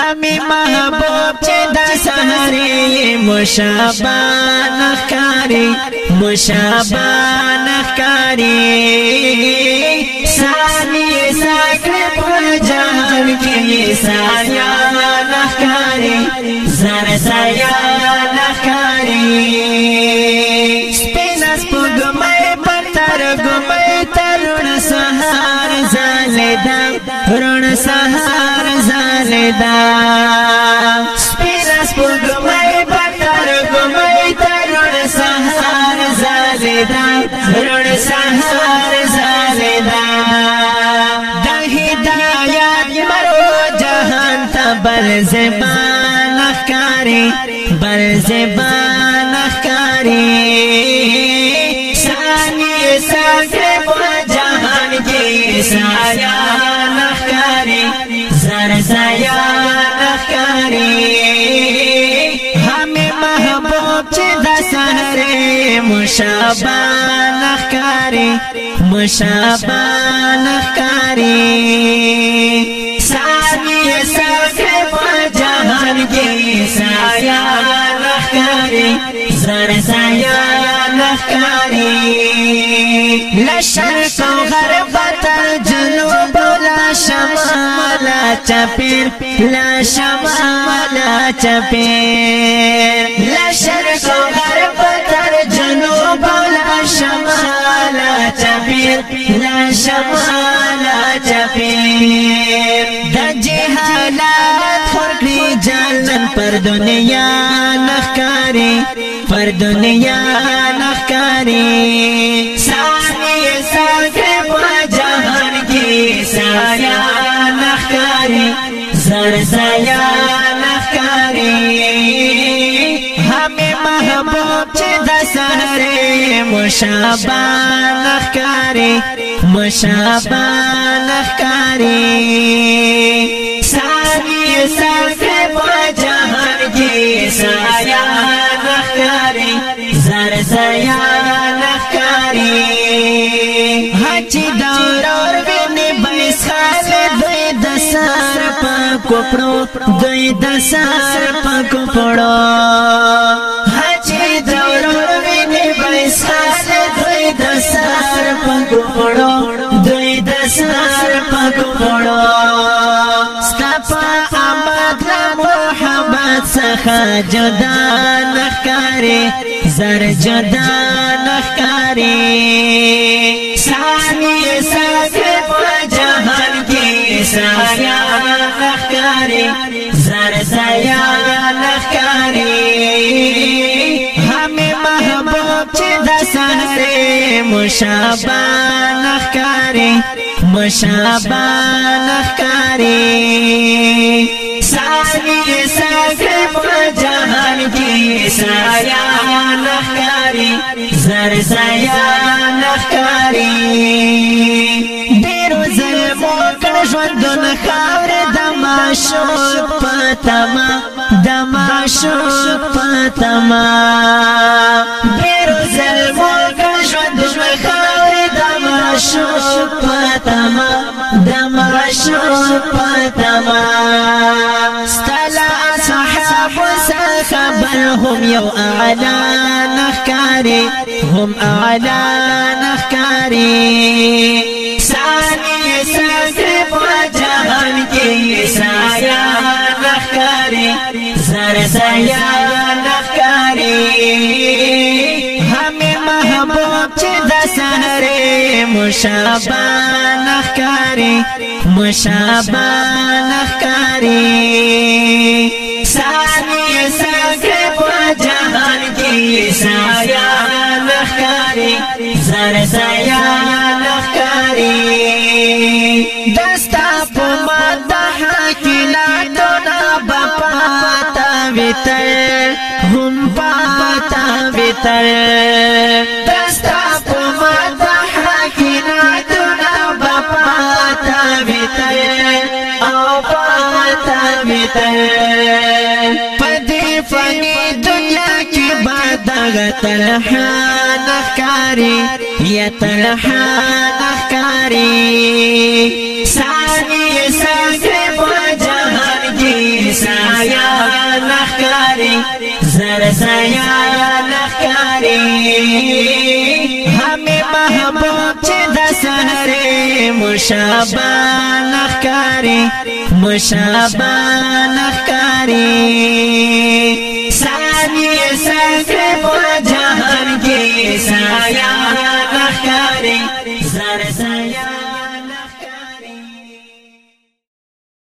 ہمیں محبوب دشہری مشاب مشابان مشاب مشابان ساس سانی ساکر پر جان جی سر سکاری زر سیا ناری دا سپیرس پر گمائی بطر گمائی ترون سحار زالی دا رون سحار زالی دا دا ہدایات مرو جہان تا بر زبان اخکاری بر زبان اخکاری مشابان اخکاری مشابان اخکاری سانی سکر پا جہان کی سایان اخکاری زر سایان اخکاری لشرق غربت جنوب لا شمال چپیر لا شمال چپیر جہالات جلا تھوڑی پر دنیا نخکاری پر دنیا نفکاری می محبوب چې د سحر مشابان ښکاری مشابان ښکاری کپڑو دوی د سر په کپڑو حجی دورور ویني بیسار دوی د سر په کپڑو دوی د سر په کپڑو ستا آمد لا محبت څخه جدا نخکاری زر جدا نخکاری سانی سر سحر مشابان اخکاری مشابان اخکاری سانی سکرم جهان کی سایان اخکاری زر سایان اخکاری دیرو ظلمو کرشوندون خاور دماشو پتما دماشو پتما دیرو تما ستلا اصحاب بل هم یو اعلا نخکاری هم اعلى نخکاری سانی سکرپ و جہان کی سایا نخکاری زر مشابان اخکاری مشابان اخکاری سانی سکر پا جہان کی سایان اخکاری زر سایان اخکاری دستا پا مدحا کی لاتونا بپاتا بیتر ہم پاتا بیتر دستا دنیا کی بغترہ نفکاری طرح نفکاری سسرے سسرے مجھے سایا نقاری زر سایا نفکاری ہمیں محبوب سہرے مشابان اخکاری مشابان اخکاری इंसान ये सके जहान के साया